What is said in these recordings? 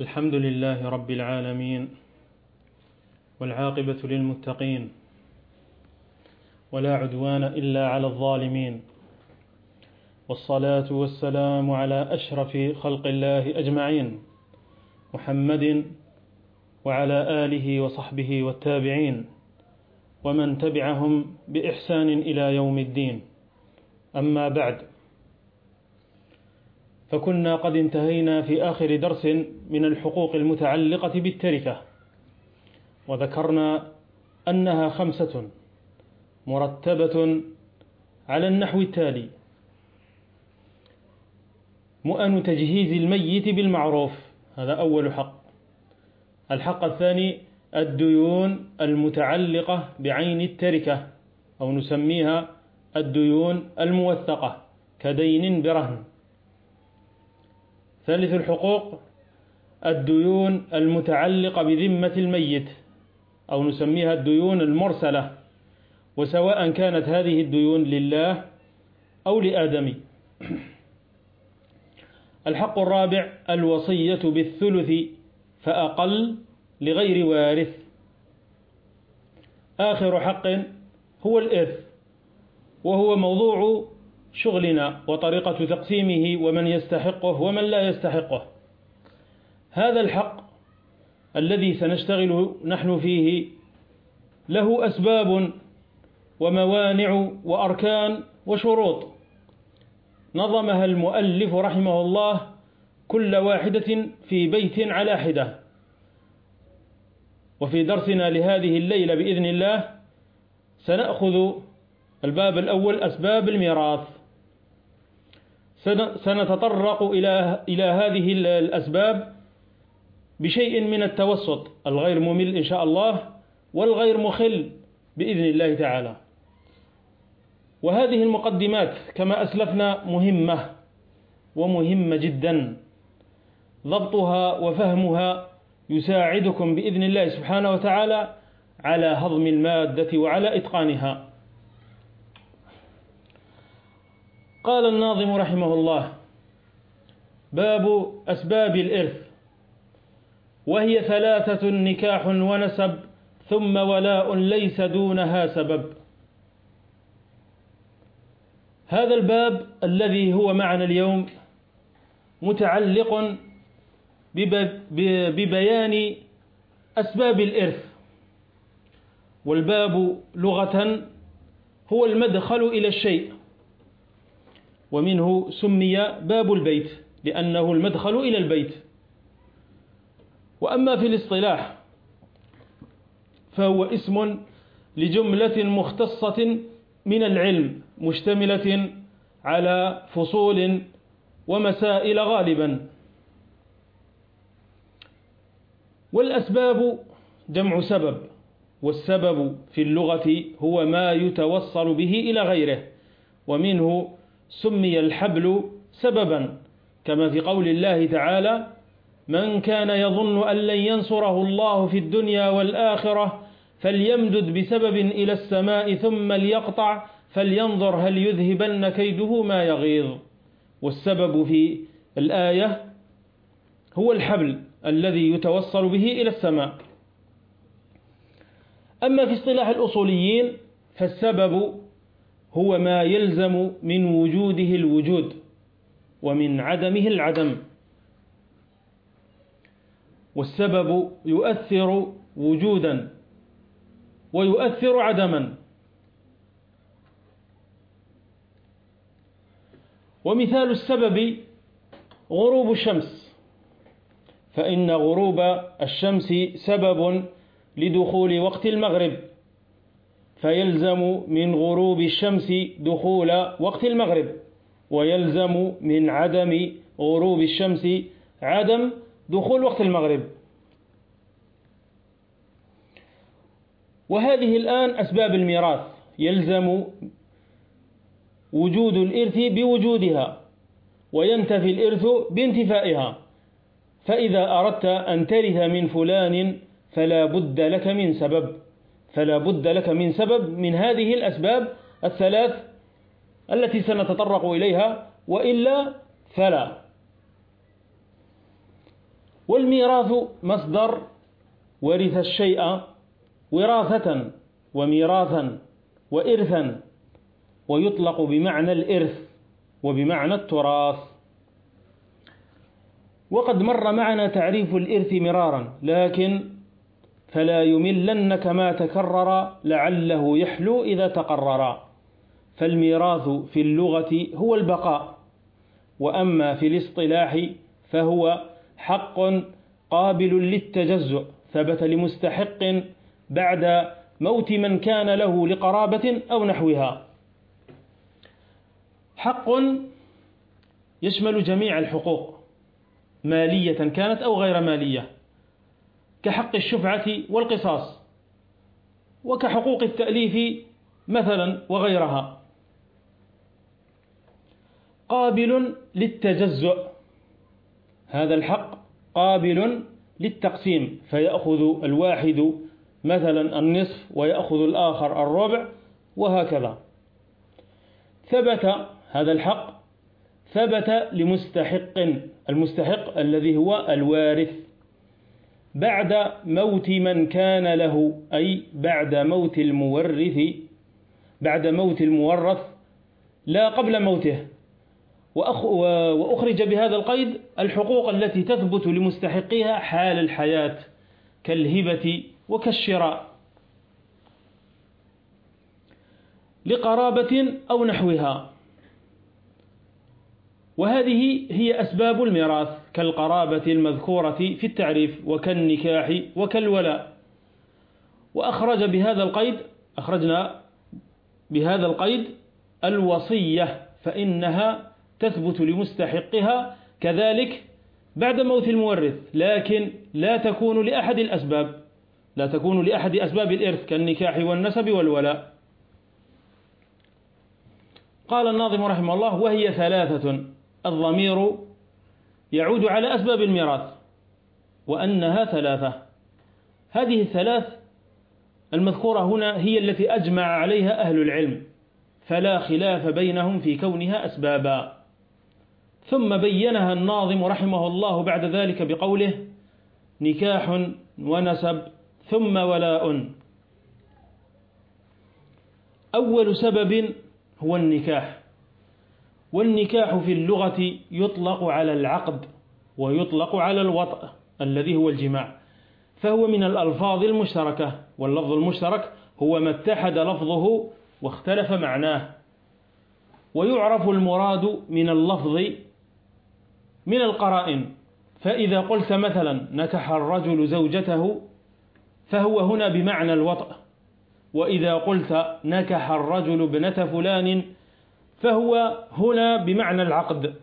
الحمد لله رب العالمين والعاقبة للمتقين ولا عدوان إلا على الظالمين والصلاة والسلام على أشرف خلق الله أجمعين محمد وعلى آله وصحبه والتابعين ومن تبعهم بإحسان إلى يوم الدين. أما بعد فكنا قد انتهينا في آخر درس من الحقوق المتعلقة بالتركة. وذكرنا أنها خمسة مرتبة على النحو التالي. مؤن تجهيز الميت بالمعروف. هذا أول حق. الحق الثاني الديون المتعلقة بعين التركة أو نسميها الديون الموثقة كدين برهن. ثالث الحقوق الديون المتعلقة بذمة الميت أو نسميها الديون المرسلة وسواء كانت هذه الديون لله أو لآدمي الحق الرابع الوصية بالثلث فأقل لغير وارث. آخر حق هو الإرث وهو موضوع شغلنا وطريقة تقسيمه ومن يستحقه ومن لا يستحقه. هذا الحق الذي سنشتغل نحن فيه له أسباب وموانع وأركان وشروط. نظمها المؤلف رحمه الله كل واحدة في بيت على حدة. وفي درسنا لهذه الليلة بإذن الله سنأخذ الباب الأول أسباب الميراث. سنتطرق إلى إلى هذه الأسباب بشيء من التوسط الغير ممل إن شاء الله والغير مخل بإذن الله تعالى. وهذه المقدمات كما أسلفنا مهمة ومهمة جدا. ضبطها وفهمها يساعدكم بإذن الله سبحانه وتعالى على هضم المادة وعلى إتقانها. قال الناظم رحمه الله باب أسباب الإرث وهي ثلاثة نكاح ونسب ثم ولاء ليس دونها سبب. هذا الباب الذي هو معنا اليوم متعلق ببيان أسباب الإرث. والباب لغة هو المدخل إلى الشيء. ومنه سمي باب البيت لأنه المدخل إلى البيت. وأما في الاصطلاح فهو اسم لجملة مختصة من العلم مشتملة على فصول ومسائل غالبا. والأسباب جمع سبب والسبب في اللغة هو ما يتوصل به إلى غيره ومنه سمي الحبل سببا كما في قول الله تعالى من كان يظن أن لن ينصره الله في الدنيا والآخرة فليمدد بسبب إلى السماء ثم ليقطع فلينظر هل يذهبن كيده ما يغيظ. والسبب في الآية هو الحبل الذي يتوصل به إلى السماء. أما في اصطلاح الأصوليين فالسبب هو ما يلزم من وجوده الوجود ومن عدمه العدم. والسبب يؤثر وجودا ويؤثر عدما. ومثال السبب غروب الشمس. فإن غروب الشمس سبب لدخول وقت المغرب. فيلزم من غروب الشمس دخول وقت المغرب ويلزم من عدم غروب الشمس عدم دخول وقت المغرب. وهذه الآن أسباب الميراث. يلزم وجود الإرث بوجودها وينتفي الإرث بانتفائها. فإذا أردت أن ترث من فلان فلا بد لك من سبب. فلا بد لك من سبب من هذه الأسباب الثلاث التي سنتطرق إليها وإلا فلا. والميراث مصدر ورث الشيء وراثة وميراثا وإرثا ويطلق بمعنى الإرث وبمعنى التراث. وقد مر معنا تعريف الإرث مرارا لكن فلا يملنك ما تكرر لعله يحلو إذا تقرر. فالميراث في اللغة هو البقاء وأما في الاصطلاح فهو حق قابل للتجزؤ ثبت لمستحق بعد موت من كان له لقرابة أو نحوها. حق يشمل جميع الحقوق مالية كانت أو غير مالية. كحق الشفعة والقصاص وكحقوق التأليف مثلا وغيرها. قابل للتجزؤ هذا الحق قابل للتقسيم فيأخذ الواحد مثلا النصف ويأخذ الآخر الربع وهكذا. ثبت هذا الحق ثبت لمستحق المستحق الذي هو الوارث. بعد موت من كان له أي بعد موت المورث بعد موت المورث لا قبل موته. وأخرج بهذا القيد الحقوق التي تثبت لمستحقها حال الحياة كالهبة وكالشراء. لقرابة أو نحوها. وهذه هي أسباب الميراث كالقرابة المذكورة في التعريف وكالنكاح وكالولاء. وأخرج بهذا القيد أخرجنا بهذا القيد الوصية فإنها تثبت لمستحقها كذلك بعد موت المورث لكن لا تكون لأحد الأسباب لا تكون لأحد أسباب الإرث كالنكاح والنسب والولاء. قال الناظم رحمه الله وهي ثلاثة. الضمير يعود على أسباب الميراث وأنها ثلاثة. هذه الثلاث المذكورة هنا هي التي أجمع عليها أهل العلم فلا خلاف بينهم في كونها أسبابا. ثم بينها الناظم رحمه الله بعد ذلك بقوله نكاح ونسب ثم ولاء. أول سبب هو النكاح. والنكاح في اللغة يطلق على العقد ويطلق على الوطء الذي هو الجماع. فهو من الألفاظ المشتركة واللفظ المشترك هو ما اتحد لفظه واختلف معناه. ويعرف المراد من اللفظ من القرائن. فإذا قلت مثلا نكح الرجل زوجته فهو هنا بمعنى الوطء وإذا قلت نكح الرجل ابنة فلان فهو هنا بمعنى العقد.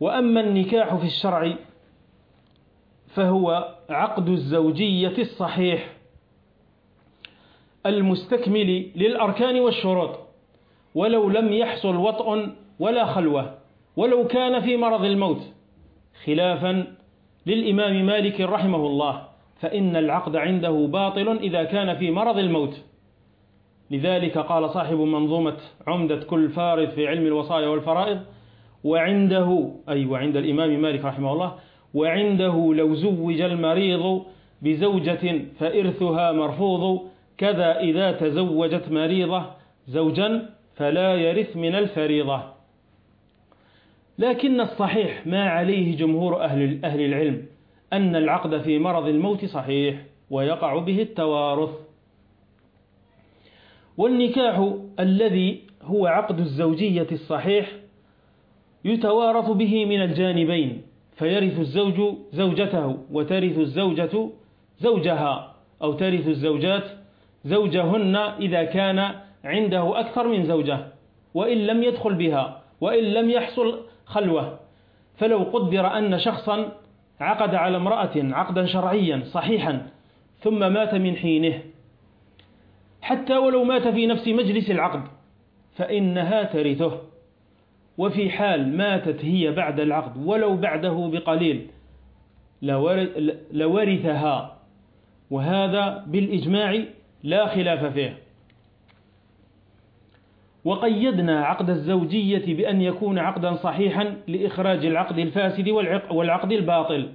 وأما النكاح في الشرع فهو عقد الزوجية الصحيح المستكمل للأركان والشروط ولو لم يحصل وطء ولا خلوة ولو كان في مرض الموت. خلافا للإمام مالك رحمه الله فإن العقد عنده باطل إذا كان في مرض الموت. لذلك قال صاحب منظومة عمدة كل فارض في علم الوصايا والفرائض وعنده أي وعند الإمام مالك رحمه الله وعنده لو زوج المريض بزوجة فإرثها مرفوض كذا إذا تزوجت مريضة زوجا فلا يرث من الفريضة. لكن الصحيح ما عليه جمهور أهل, أهل العلم أن العقد في مرض الموت صحيح ويقع به التوارث. والنكاح الذي هو عقد الزوجية الصحيح يتوارث به من الجانبين فيرث الزوج زوجته وترث الزوجة زوجها أو ترث الزوجات زوجهن إذا كان عنده أكثر من زوجة وإن لم يدخل بها وإن لم يحصل خلوة. فلو قدر أن شخصا عقد على امرأة عقدا شرعيا صحيحا ثم مات من حينه حتى ولو مات في نفس مجلس العقد فإنها ترثه. وفي حال ماتت هي بعد العقد ولو بعده بقليل لورثها. وهذا بالإجماع لا خلاف فيه. وقيدنا عقد الزوجية بأن يكون عقدا صحيحا لإخراج العقد الفاسد والعقد الباطل.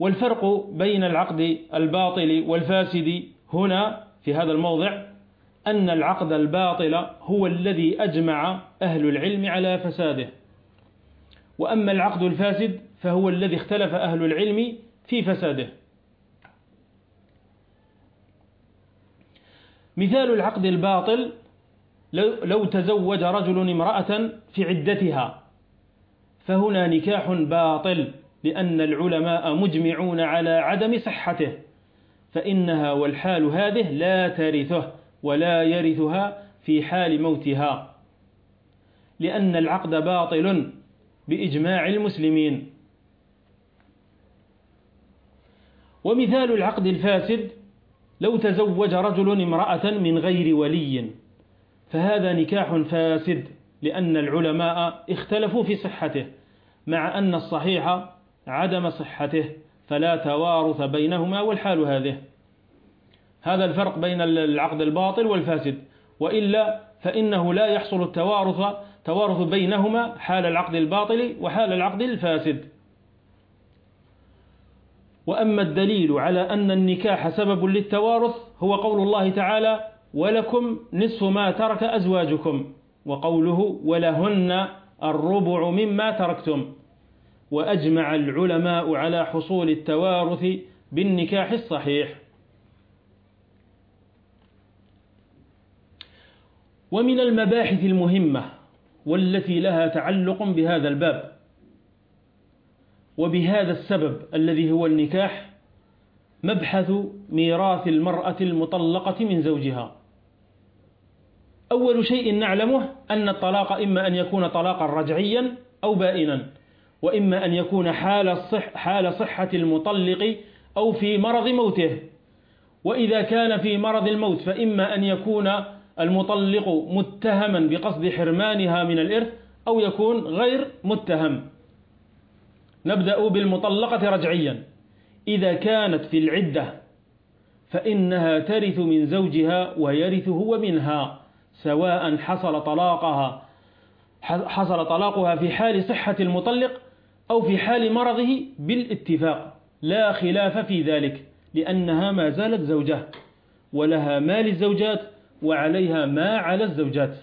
والفرق بين العقد الباطل والفاسد هنا في هذا الموضع أن العقد الباطل هو الذي أجمع أهل العلم على فساده. وأما العقد الفاسد فهو الذي اختلف أهل العلم في فساده. مثال العقد الباطل لو تزوج رجل امرأة في عدتها فهنا نكاح باطل لأن العلماء مجمعون على عدم صحته. فإنها والحال هذه لا ترثه ولا يرثها في حال موتها لأن العقد باطل بإجماع المسلمين. ومثال العقد الفاسد لو تزوج رجل امرأة من غير ولي فهذا نكاح فاسد لأن العلماء اختلفوا في صحته مع أن الصحيح عدم صحته. فلا توارث بينهما والحال هذه. هذا الفرق بين العقد الباطل والفاسد. وإلا فإنه لا يحصل التوارث توارث بينهما حال العقد الباطل وحال العقد الفاسد. وأما الدليل على أن النكاح سبب للتوارث هو قول الله تعالى ولكم نصف ما ترك أزواجكم وقوله ولهن الربع مما تركتم وأجمع العلماء على حصول التوارث بالنكاح الصحيح. ومن المباحث المهمة والتي لها تعلق بهذا الباب وبهذا السبب الذي هو النكاح مبحث ميراث المرأة المطلقة من زوجها. أول شيء نعلمه أن الطلاق إما أن يكون طلاقا رجعيا أو بائنا. وإما أن يكون حال, الصح حال صحة المطلق أو في مرض موته. وإذا كان في مرض الموت فإما أن يكون المطلق متهما بقصد حرمانها من الإرث أو يكون غير متهم. نبدأ بالمطلقة رجعيا. إذا كانت في العدة فإنها ترث من زوجها ويرث هو منها سواء حصل طلاقها حصل طلاقها في حال صحة المطلق أو في حال مرضه بالاتفاق. لا خلاف في ذلك لأنها ما زالت زوجة ولها ما للزوجات وعليها ما على الزوجات.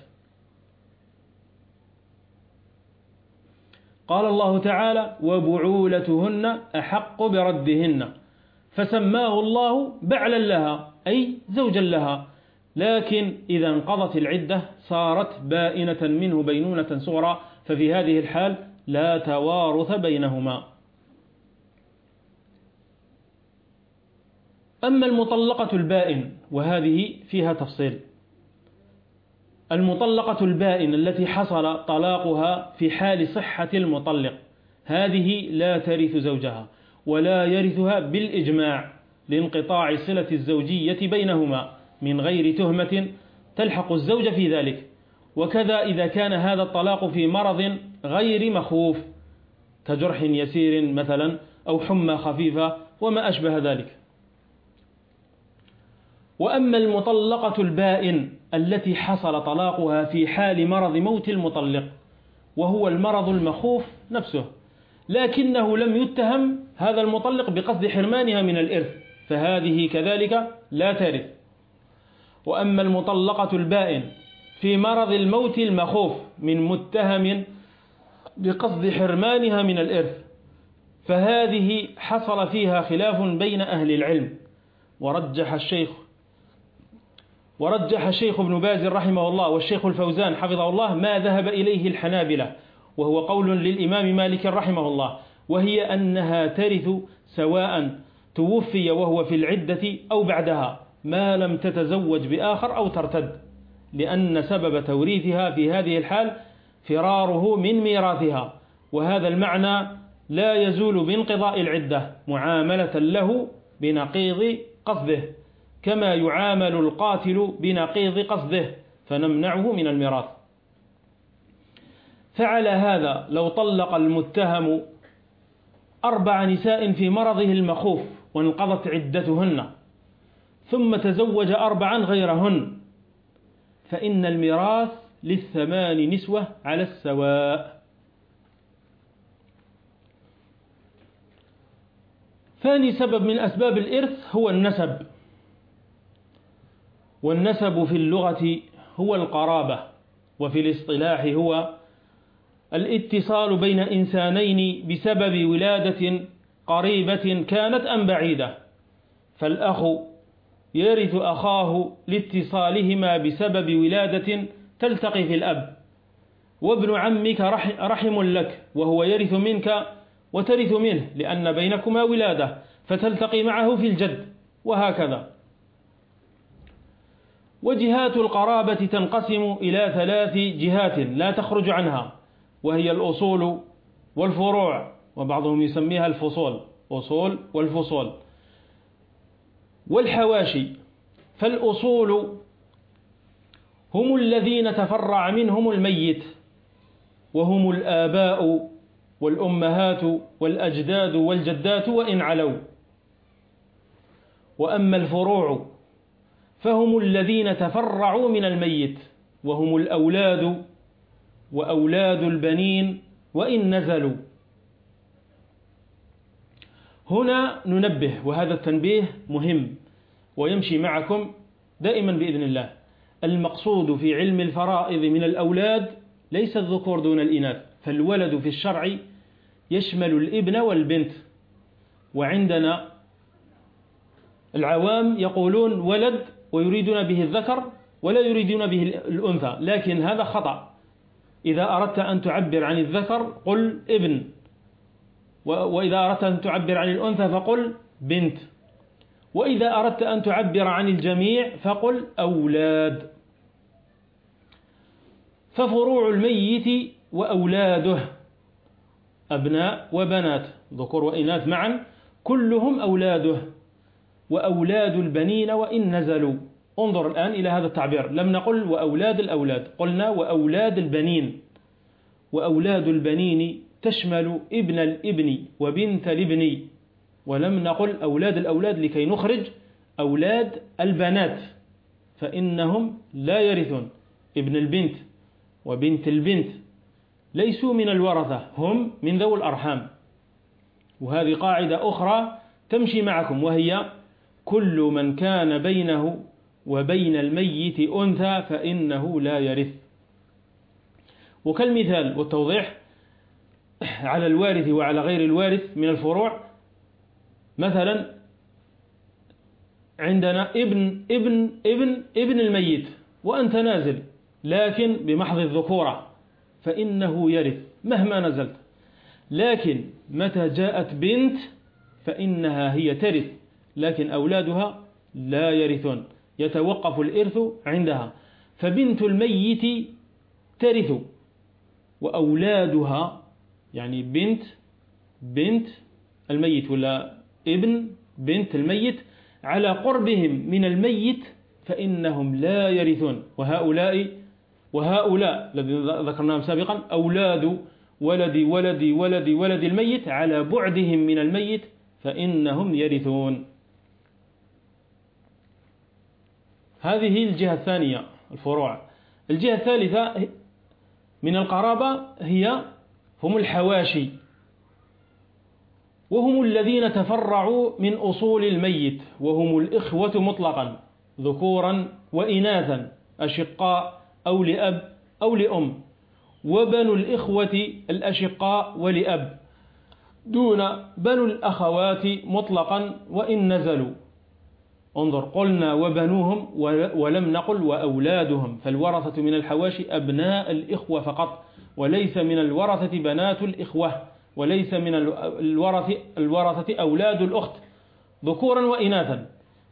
قال الله تعالى وبعولتهن أحق بردهن فسماه الله بعلا لها أي زوجا لها. لكن إذا انقضت العدة صارت بائنة منه بينونة صغرى. ففي هذه الحال لا توارث بينهما. أما المطلقة البائن وهذه فيها تفصيل. المطلقة البائن التي حصل طلاقها في حال صحة المطلق هذه لا ترث زوجها ولا يرثها بالإجماع لانقطاع صلة الزوجية بينهما من غير تهمة تلحق الزوج في ذلك. وكذا إذا كان هذا الطلاق في مرض غير مخوف كجرح يسير مثلا أو حمى خفيفة وما أشبه ذلك. وأما المطلقة البائن التي حصل طلاقها في حال مرض موت المطلق وهو المرض المخوف نفسه لكنه لم يتهم هذا المطلق بقصد حرمانها من الإرث فهذه كذلك لا ترث. وأما المطلقة البائن في مرض الموت المخوف من متهم بقصد حرمانها من الإرث فهذه حصل فيها خلاف بين أهل العلم. ورجح الشيخ ورجح الشيخ ابن باز رحمه الله والشيخ الفوزان حفظه الله ما ذهب إليه الحنابلة وهو قول للإمام مالك رحمه الله وهي أنها ترث سواء توفي وهو في العدة أو بعدها ما لم تتزوج بآخر أو ترتد لأن سبب توريثها في هذه الحال فراره من ميراثها. وهذا المعنى لا يزول بانقضاء العدة معاملة له بنقيض قصده كما يعامل القاتل بنقيض قصده فنمنعه من الميراث. فعلى هذا لو طلق المتهم أربع نساء في مرضه المخوف وانقضت عدتهن ثم تزوج أربعا غيرهن فإن الميراث للثمان نسوة على السواء. ثاني سبب من أسباب الإرث هو النسب. والنسب في اللغة هو القرابة وفي الاصطلاح هو الاتصال بين إنسانين بسبب ولادة قريبة كانت أم بعيدة. فالأخ يرث أخاه لاتصالهما بسبب ولادة تلتقي في الأب. وابن عمك رحم لك وهو يرث منك وترث منه لأن بينكما ولادة فتلتقي معه في الجد وهكذا. وجهات القرابة تنقسم إلى ثلاث جهات لا تخرج عنها وهي الأصول والفروع وبعضهم يسميها الفصول أصول والفصول. والحواشي فالأصول هم الذين تفرع منهم الميت وهم الآباء والأمهات والأجداد والجدات وإن علوا. وأما الفروع فهم الذين تفرعوا من الميت وهم الأولاد وأولاد البنين وإن نزلوا. هنا ننبه وهذا التنبيه مهم ويمشي معكم دائما بإذن الله. المقصود في علم الفرائض من الأولاد ليس الذكور دون الإناث فالولد في الشرع يشمل الإبن والبنت. وعندنا العوام يقولون ولد ويريدون به الذكر ولا يريدون به الأنثى لكن هذا خطأ. إذا أردت أن تعبر عن الذكر قل ابن وإذا أردت أن تعبر عن الأنثى فقل بنت. وإذا أردت أن تعبر عن الجميع فقل أولاد. ففروع الميت وأولاده أبناء وبنات ذكور وإناث معا كلهم أولاده وأولاد البنين وإن نزلوا. انظر الآن إلى هذا التعبير. لم نقل وأولاد الأولاد قلنا وأولاد البنين. وأولاد البنين تشمل ابن الابن وبنت الابن. ولم نقل أولاد الأولاد لكي نخرج أولاد البنات فإنهم لا يرثون. ابن البنت وبنت البنت ليسوا من الورثة هم من ذوي الأرحام. وهذه قاعدة أخرى تمشي معكم وهي كل من كان بينه وبين الميت أنثى فإنه لا يرث. وكالمثال والتوضيح على الوارث وعلى غير الوارث من الفروع. مثلا عندنا ابن ابن ابن ابن الميت وأنت نازل. لكن بمحض الذكورة فإنه يرث مهما نزلت. لكن متى جاءت بنت فإنها هي ترث لكن أولادها لا يرثون يتوقف الإرث عندها. فبنت الميت ترث وأولادها يعني بنت بنت الميت ولا ابن بنت الميت على قربهم من الميت فإنهم لا يرثون. وهؤلاء وهؤلاء الذين ذكرناهم سابقا أولاد ولد ولد ولد ولد الميت على بعدهم من الميت فإنهم يرثون. هذه الجهة الثانية الفروع. الجهة الثالثة من القرابة هي هم الحواشي. وهم الذين تفرعوا من أصول الميت وهم الإخوة مطلقا ذكورا وإناثا أشقاء. أو لأب أو لأم. وبنو الإخوة الأشقاء ولأب. دون بنو الأخوات مطلقا وإن نزلوا. انظر قلنا وبنوهم ولم نقل وأولادهم. فالورثة من الحواشي أبناء الإخوة فقط وليس من الورثة بنات الإخوة وليس من الورثة, الورثة أولاد الأخت. ذكورا وإناثا.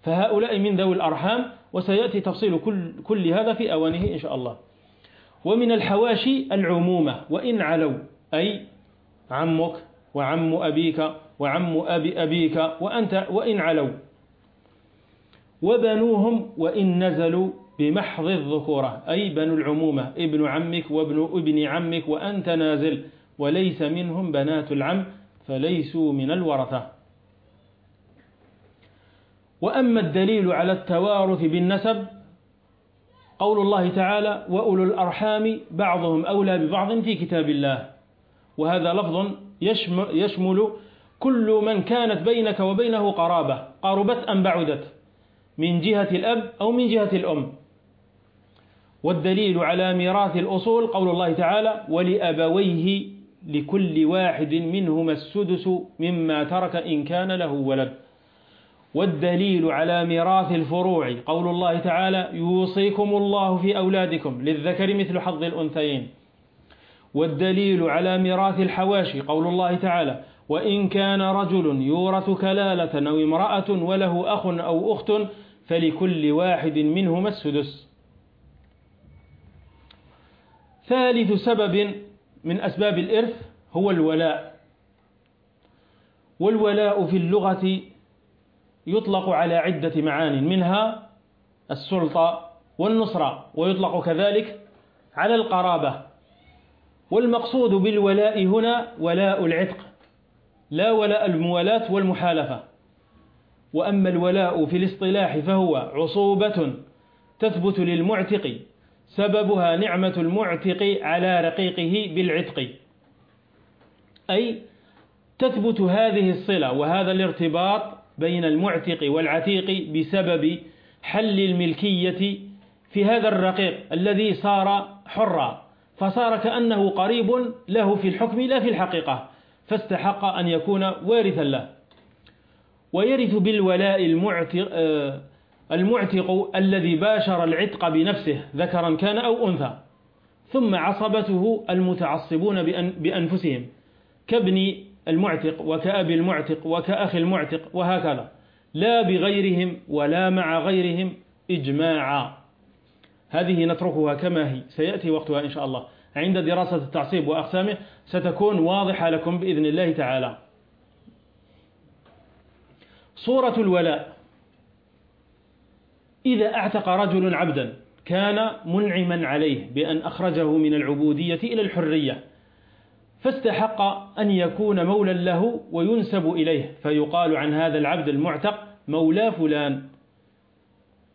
فهؤلاء من ذوي الأرحام وسيأتي تفصيل كل, كل هذا في أوانه إن شاء الله. ومن الحواشي العمومة وإن علوا أي عمك وعم أبيك وعم أبي أبيك وأنت وإن علوا. وبنوهم وإن نزلوا بمحض الذكورة أي بنو العمومة ابن عمك وابن ابن عمك وأنت نازل وليس منهم بنات العم فليسوا من الورثة. وأما الدليل على التوارث بالنسب قول الله تعالى وأولو الأرحام بعضهم أولى ببعض في كتاب الله وهذا لفظ يشمل كل من كانت بينك وبينه قرابة قربت أم بعدت من جهة الأب أو من جهة الأم. والدليل على ميراث الأصول قول الله تعالى ولأبويه لكل واحد منهما السدس مما ترك إن كان له ولد والدليل على ميراث الفروع. قول الله تعالى يوصيكم الله في أولادكم للذكر مثل حظ الأنثيين. والدليل على ميراث الحواشي قول الله تعالى وإن كان رجل يورث كلالة أو امرأة وله أخ أو أخت فلكل واحد منهما السدس. ثالث سبب من أسباب الإرث هو الولاء. والولاء في اللغة يطلق على عدة معان منها السلطة والنصرة ويطلق كذلك على القرابة. والمقصود بالولاء هنا ولاء العتق لا ولاء الموالاة والمحالفة. وأما الولاء في الاصطلاح فهو عصوبة تثبت للمعتق سببها نعمة المعتق على رقيقه بالعتق. أي تثبت هذه الصلة وهذا الارتباط بين المعتق والعتيق بسبب حل الملكية في هذا الرقيق الذي صار حرا فصار كأنه قريب له في الحكم لا في الحقيقة فاستحق أن يكون وارثا له. ويرث بالولاء المعتق, آه، المعتق الذي باشر العتق بنفسه ذكرا كان أو أنثى ثم عصبته المتعصبون بأنفسهم كابن المعتق وكأب المعتق وكأخ المعتق وهكذا. لا بغيرهم ولا مع غيرهم إجماعا. هذه نتركها كما هي. سيأتي وقتها إن شاء الله. عند دراسة التعصيب وأقسامه ستكون واضحة لكم بإذن الله تعالى. صورة الولاء. إذا أعتق رجل عبدا كان منعما عليه بأن أخرجه من العبودية إلى الحرية. فاستحق أن يكون مولا له وينسب إليه فيقال عن هذا العبد المعتق مولى فلان.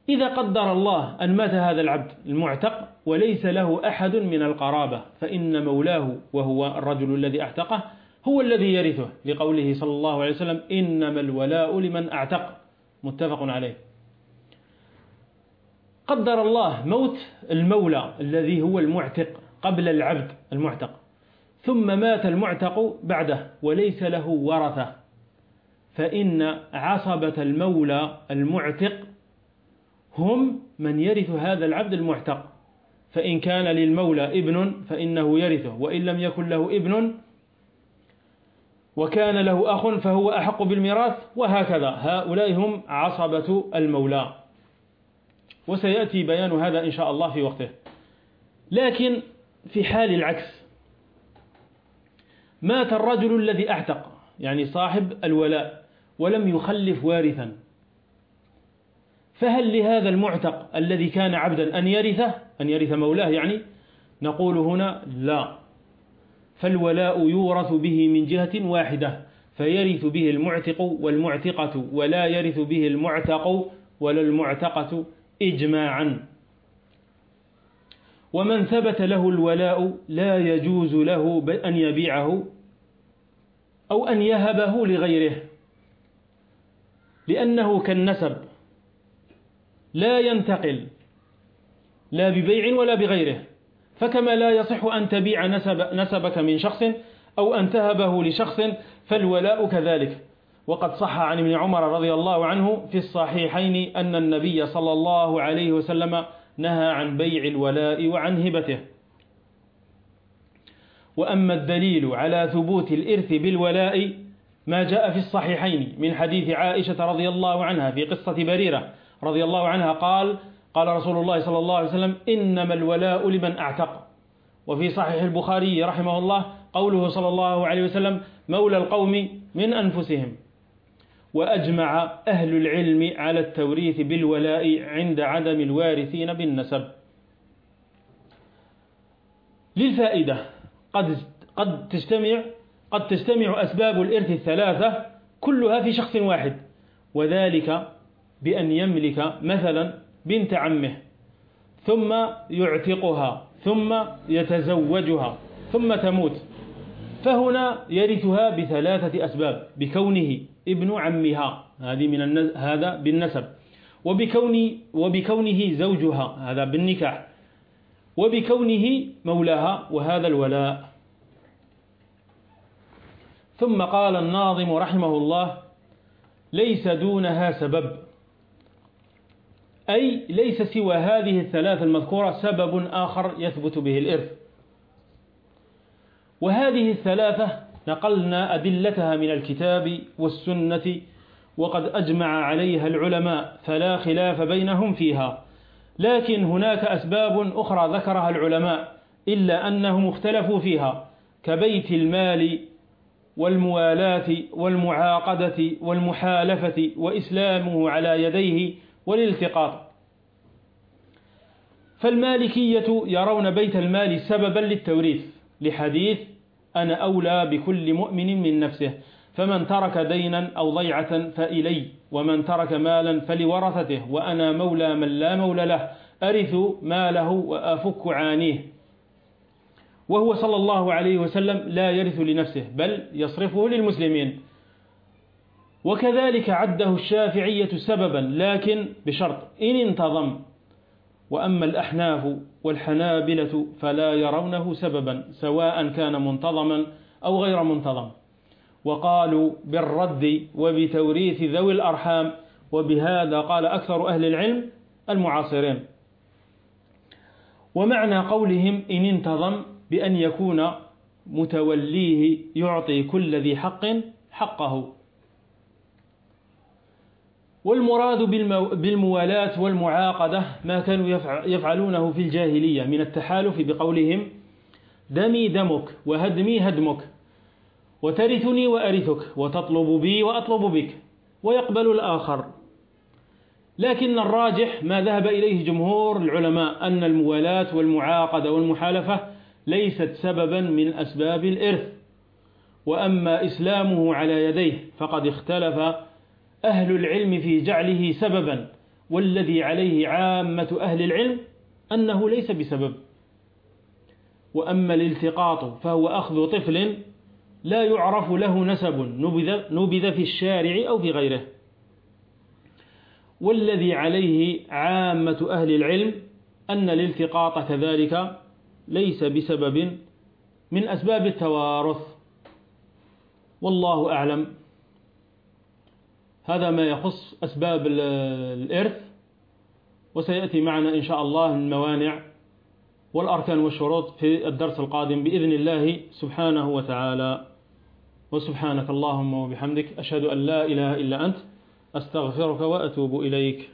إذا قدر الله أن مات هذا العبد المعتق وليس له أحد من القرابة فإن مولاه وهو الرجل الذي أعتقه هو الذي يرثه. لقوله صلى الله عليه وسلم إنما الولاء لمن أعتق. متفق عليه. قدر الله موت المولى الذي هو المعتق قبل العبد المعتق. ثم مات المعتق بعده وليس له ورثة. فإن عصبة المولى المعتق هم من يرث هذا العبد المعتق. فإن كان للمولى ابن فإنه يرثه وإن لم يكن له ابن وكان له أخ فهو أحق بالميراث وهكذا. هؤلاء هم عصبة المولى. وسيأتي بيان هذا إن شاء الله في وقته. لكن في حال العكس مات الرجل الذي أعتق يعني صاحب الولاء ولم يخلف وارثا. فهل لهذا المعتق الذي كان عبدا أن يرثه؟ أن يرث مولاه يعني؟ نقول هنا لا. فالولاء يورث به من جهة واحدة فيرث به المعتق والمعتقة ولا يرث به المعتق ولا المعتقة إجماعا. ومن ثبت له الولاء لا يجوز له أن يبيعه أو أن يهبه لغيره لأنه كالنسب لا ينتقل لا ببيع ولا بغيره. فكما لا يصح أن تبيع نسب نسبك من شخص أو أن تهبه لشخص فالولاء كذلك. وقد صح عن ابن عمر رضي الله عنه في الصحيحين أن النبي صلى الله عليه وسلم نهى عن بيع الولاء وعن هبته. وأما الدليل على ثبوت الإرث بالولاء ما جاء في الصحيحين من حديث عائشة رضي الله عنها في قصة بريرة رضي الله عنها قال قال رسول الله صلى الله عليه وسلم إنما الولاء لمن أعتق. وفي صحيح البخاري رحمه الله قوله صلى الله عليه وسلم مولى القوم من أنفسهم. وأجمع أهل العلم على التوريث بالولاء عند عدم الوارثين بالنسب. للفائدة قد قد تجتمع قد تجتمع أسباب الإرث الثلاثة كلها في شخص واحد وذلك بأن يملك مثلا بنت عمه ثم يعتقها ثم يتزوجها ثم تموت فهنا يرثها بثلاثة أسباب بكونه ابن عمها هذه من هذا بالنسب. وبكون وبكونه زوجها هذا بالنكاح. وبكونه مولاها وهذا الولاء. ثم قال الناظم رحمه الله ليس دونها سبب. أي ليس سوى هذه الثلاث المذكورة سبب آخر يثبت به الإرث. وهذه الثلاثة نقلنا أدلتها من الكتاب والسنة وقد أجمع عليها العلماء فلا خلاف بينهم فيها. لكن هناك أسباب أخرى ذكرها العلماء إلا أنهم اختلفوا فيها كبيت المال والموالاة والمعاقدة والمحالفة وإسلامه على يديه والالتقاط. فالمالكية يرون بيت المال سببا للتوريث لحديث أنا أولى بكل مؤمن من نفسه فمن ترك دينا أو ضيعة فإلي ومن ترك مالا فلورثته وأنا مولى من لا مولى له أرث ماله وأفك عانيه. وهو صلى الله عليه وسلم لا يرث لنفسه بل يصرفه للمسلمين. وكذلك عده الشافعية سببا لكن بشرط إن انتظم. وأما الأحناف والحنابلة فلا يرونه سببا سواء كان منتظما أو غير منتظم. وقالوا بالرد وبتوريث ذوي الأرحام وبهذا قال أكثر أهل العلم المعاصرين. ومعنى قولهم إن انتظم بأن يكون متوليه يعطي كل ذي حق حقه. والمراد بالموالاة والمعاقدة ما كانوا يفعلونه في الجاهلية من التحالف بقولهم دمي دمك وهدمي هدمك وترثني وأرثك وتطلب بي وأطلب بك ويقبل الآخر لكن الراجح ما ذهب إليه جمهور العلماء أن الموالاة والمعاقدة والمحالفة ليست سببا من أسباب الإرث وأما إسلامه على يديه فقد اختلف أهل العلم في جعله سببا والذي عليه عامة أهل العلم أنه ليس بسبب. وأما الالتقاط فهو أخذ طفل لا يعرف له نسب نبذ, نبذ في الشارع أو في غيره. والذي عليه عامة أهل العلم أن الالتقاط كذلك ليس بسبب من أسباب التوارث. والله أعلم. هذا ما يخص أسباب الإرث وسيأتي معنا إن شاء الله الموانع والأركان والشروط في الدرس القادم بإذن الله سبحانه وتعالى. وسبحانك اللهم وبحمدك أشهد أن لا إله إلا أنت أستغفرك وأتوب إليك.